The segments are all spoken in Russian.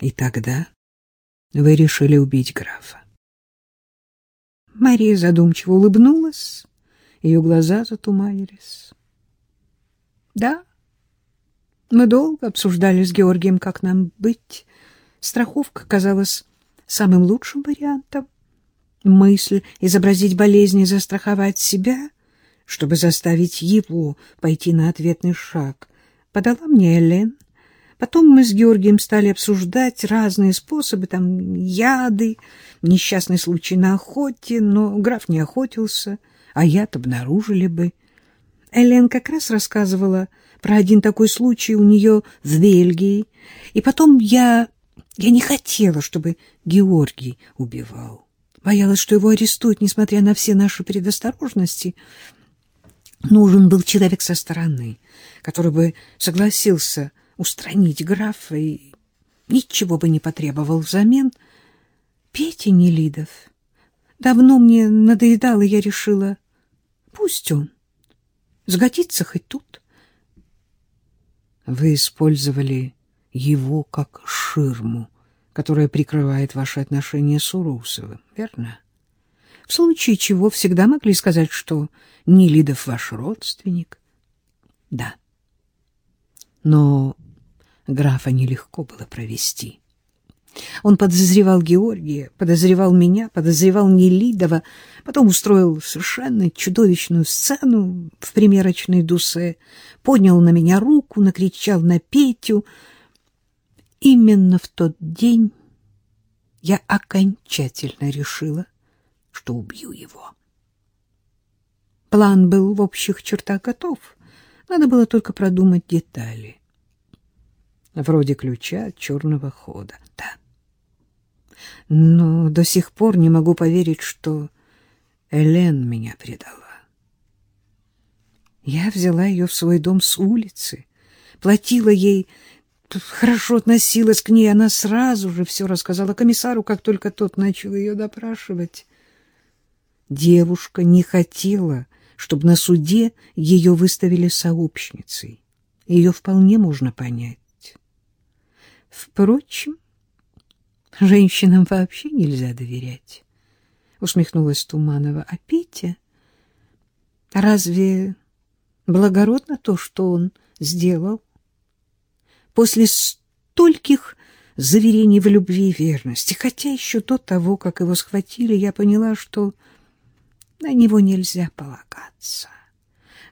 И тогда вы решили убить графа. Мария задумчиво улыбнулась, ее глаза затуманились. Да, мы долго обсуждали с Георгием, как нам быть. Страховка казалась самым лучшим вариантом. Мысль изобразить болезнь и застраховать себя, чтобы заставить его пойти на ответный шаг, подала мне Элен. Потом мы с Георгием стали обсуждать разные способы, там, яды, несчастный случай на охоте, но граф не охотился, а яд обнаружили бы. Элен как раз рассказывала про один такой случай у нее в Бельгии, и потом я... я не хотела, чтобы Георгий убивал. Боялась, что его арестуют, несмотря на все наши предосторожности. Нужен был человек со стороны, который бы согласился устранить графа и ничего бы не потребовал взамен. Петя Нелидов давно мне надоедал, и я решила, пусть он сгодится хоть тут. Вы использовали его как ширму, которая прикрывает ваши отношения с Урусовым, верно? В случае чего всегда могли сказать, что Нелидов ваш родственник. Да. Но графа нелегко было провести. Он подозревал Георгия, подозревал меня, подозревал Нелидова, потом устроил совершенно чудовищную сцену в примерочной дусе, поднял на меня руку, накричал на Петю. Именно в тот день я окончательно решила, что убью его. План был в общих чертах готов, надо было только продумать детали. Вроде ключа от черного хода, да но до сих пор не могу поверить, что Элен меня предала. Я взяла ее в свой дом с улицы, платила ей, хорошо относилась к ней, она сразу же все рассказала комиссару, как только тот начал ее допрашивать. Девушка не хотела, чтобы на суде ее выставили сообщницей. Ее вполне можно понять. Впрочем, Женщинам вообще нельзя доверять, — усмехнулась Туманова. А Петя? Разве благородно то, что он сделал? После стольких заверений в любви и верности, хотя еще до того, как его схватили, я поняла, что на него нельзя полагаться.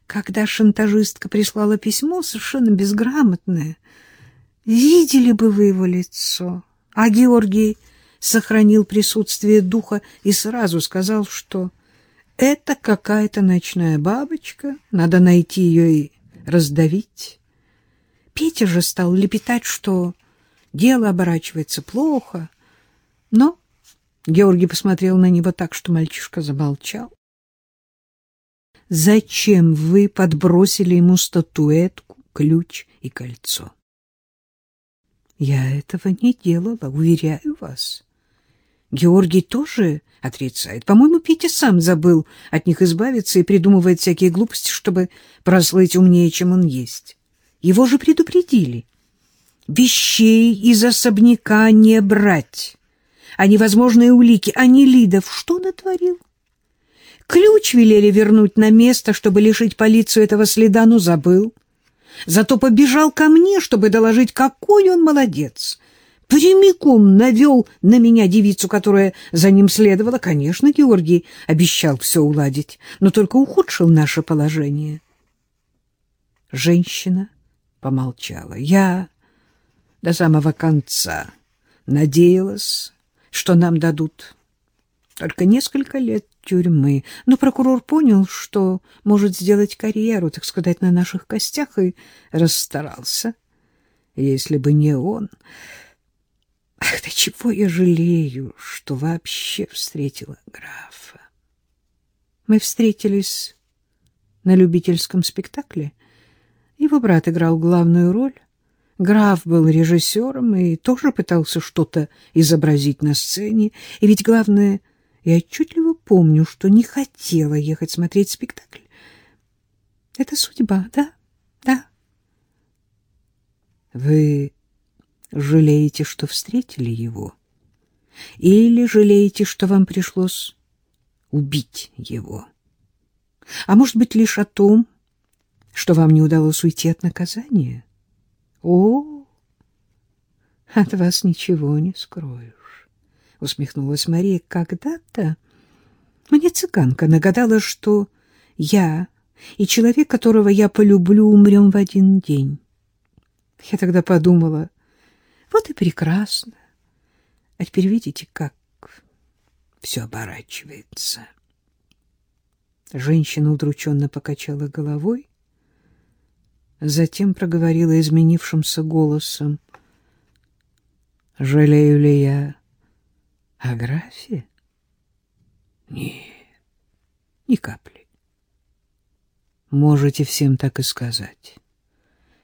Когда шантажистка прислала письмо, совершенно безграмотное, видели бы вы его лицо — а Георгий сохранил присутствие духа и сразу сказал, что это какая-то ночная бабочка, надо найти ее и раздавить. Петя же стал лепетать, что дело оборачивается плохо, но Георгий посмотрел на него так, что мальчишка замолчал. «Зачем вы подбросили ему статуэтку, ключ и кольцо?» Я этого не делала, уверяю вас. Георгий тоже отрицает. По-моему, Петя сам забыл от них избавиться и придумывает всякие глупости, чтобы прослыть умнее, чем он есть. Его же предупредили. Вещей из особняка не брать. А невозможные улики, а не Лидов. Что натворил? Ключ велели вернуть на место, чтобы лишить полицию этого следа, но забыл. Зато побежал ко мне, чтобы доложить, какой он молодец. Прямиком навел на меня девицу, которая за ним следовала. Конечно, Георгий обещал все уладить, но только ухудшил наше положение. Женщина помолчала. Я до самого конца надеялась, что нам дадут только несколько лет тюрьмы. Но прокурор понял, что может сделать карьеру, так сказать, на наших костях, и расстарался. Если бы не он... Ах, да чего я жалею, что вообще встретила графа. Мы встретились на любительском спектакле. Его брат играл главную роль. Граф был режиссером и тоже пытался что-то изобразить на сцене. И ведь главное — я отчетливо помню, что не хотела ехать смотреть спектакль. Это судьба, да? Да. Вы жалеете, что встретили его? Или жалеете, что вам пришлось убить его? А может быть, лишь о том, что вам не удалось уйти от наказания? О, от вас ничего не скроешь, — усмехнулась Мария. Когда-то мне цыганка нагадала, что я и человек, которого я полюблю, умрем в один день. Я тогда подумала, вот и прекрасно. А теперь видите, как все оборачивается. Женщина удрученно покачала головой, затем проговорила изменившимся голосом. «Жалею ли я о графе? Нет, ни капли. Можете всем так и сказать.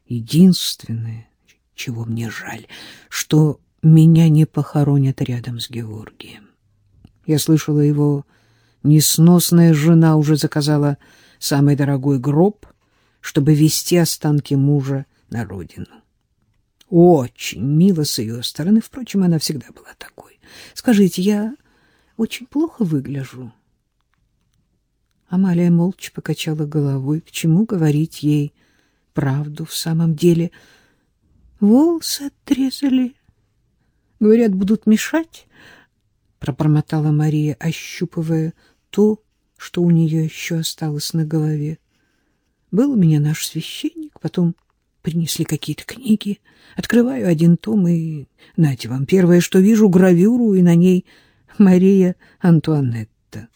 Единственное, чего мне жаль, что меня не похоронят рядом с Георгием. Я слышала, его несносная жена уже заказала самый дорогой гроб, чтобы везти останки мужа на родину. Очень мило с ее стороны, впрочем, она всегда была такой. Скажите, я очень плохо выгляжу? Амалия молча покачала головой. К чему говорить ей правду в самом деле? Волосы отрезали. Говорят, будут мешать, пробормотала Мария, ощупывая то, что у нее еще осталось на голове. Был у меня наш священник, потом принесли какие-то книги. Открываю один том и, знаете, вам, первое, что вижу, гравюру, и на ней Мария Антуанетта.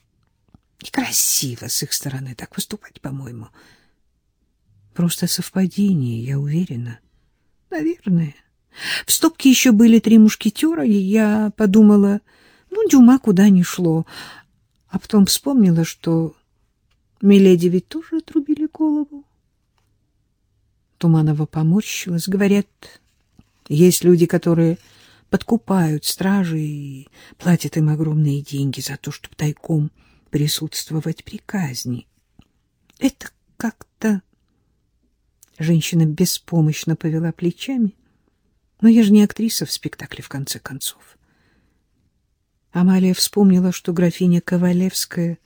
Некрасиво с их стороны так выступать, по-моему. Просто совпадение, я уверена. Наверное. В стопке еще были три мушкетера, и я подумала, ну, Дюма куда ни шло. А потом вспомнила, что Миледи ведь тоже отрубили голову. Туманова поморщилась. Говорят, есть люди, которые подкупают стражи и платят им огромные деньги за то, чтобы тайком присутствовать при казни. Это как-то... Женщина беспомощно повела плечами. Но я же не актриса в спектакле, в конце концов. Амалия вспомнила, что графиня Ковалевская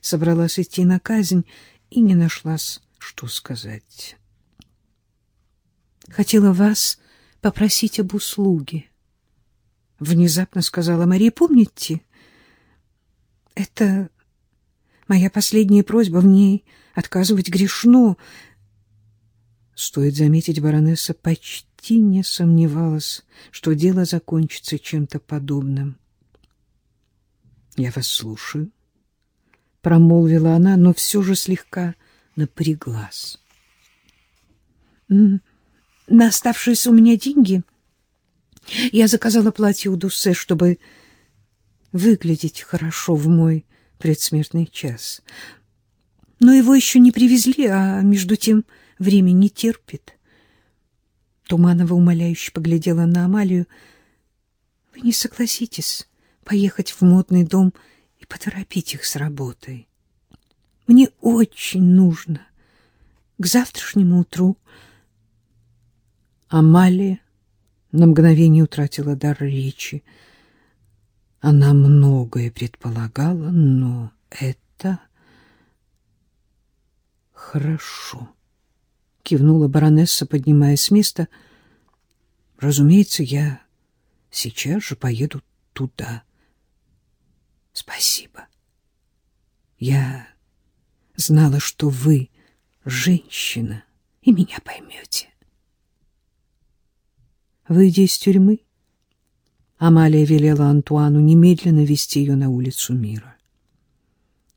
собралась идти на казнь и не нашлась, что сказать. «Хотела вас попросить об услуге», — внезапно сказала Мария. «Помните? Это Моя последняя просьба в ней отказывать грешно. Стоит заметить, баронесса почти не сомневалась, что дело закончится чем-то подобным. «Я вас слушаю», — промолвила она, но все же слегка напряглась. «На оставшиеся у меня деньги я заказала платье у Дуссе, чтобы выглядеть хорошо в мой предсмертный час. Но его еще не привезли, а между тем время не терпит. Туманова умоляюще поглядела на Амалию. — Вы не согласитесь поехать в модный дом и поторопить их с работой? Мне очень нужно. К завтрашнему утру... Амалия на мгновение утратила дар речи. Она многое предполагала, но это хорошо. Кивнула баронесса, поднимаясь с места. Разумеется, я сейчас же поеду туда. Спасибо. Я знала, что вы женщина и меня поймете. Выйдя из тюрьмы, Амалия велела Антуану немедленно вести ее на улицу мира.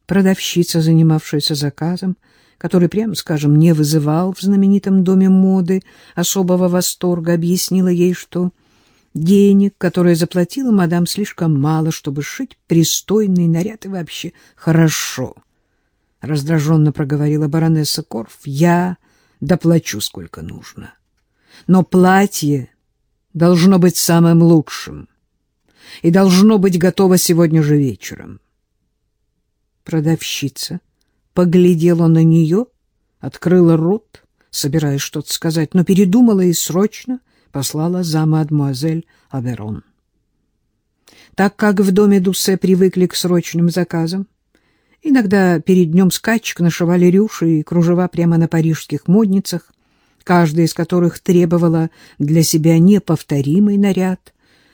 Продавщица, занимавшаяся заказом, который, прямо скажем, не вызывал в знаменитом доме моды особого восторга, объяснила ей, что денег, которые заплатила мадам, слишком мало, чтобы сшить пристойный наряд и вообще хорошо. Раздраженно проговорила баронесса Корф. Я доплачу сколько нужно. Но платье должно быть самым лучшим и должно быть готово сегодня же вечером. Продавщица поглядела на нее, открыла рот, собираясь что-то сказать, но передумала и срочно послала за мадмуазель Аверон. Так как в доме Дуссе привыкли к срочным заказам, иногда перед днем скачек нашивали рюши и кружева прямо на парижских модницах, каждая из которых требовала для себя неповторимый наряд.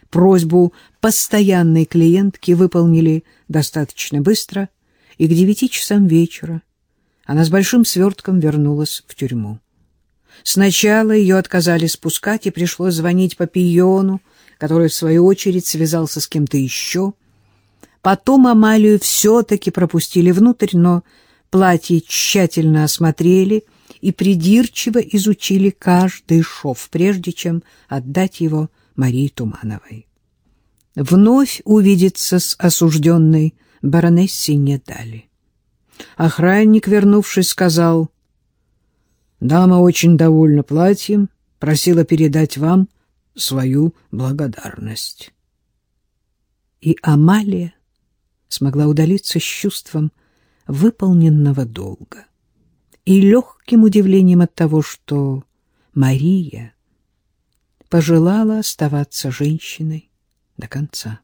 Просьбу постоянной клиентки выполнили достаточно быстро, и к девяти часам вечера она с большим свертком вернулась в тюрьму. Сначала ее отказали спускать, и пришлось звонить Папиону, который, в свою очередь, связался с кем-то еще. Потом Амалию все-таки пропустили внутрь, но платье тщательно осмотрели и придирчиво изучили каждый шов, прежде чем отдать его Марии Тумановой. Вновь увидеться с осужденной баронессе не дали. Охранник, вернувшись, сказал, «Дама очень довольна платьем, просила передать вам свою благодарность». И Амалия смогла удалиться с чувством выполненного долга и легким удивлением от того, что Мария пожелала оставаться женщиной до конца.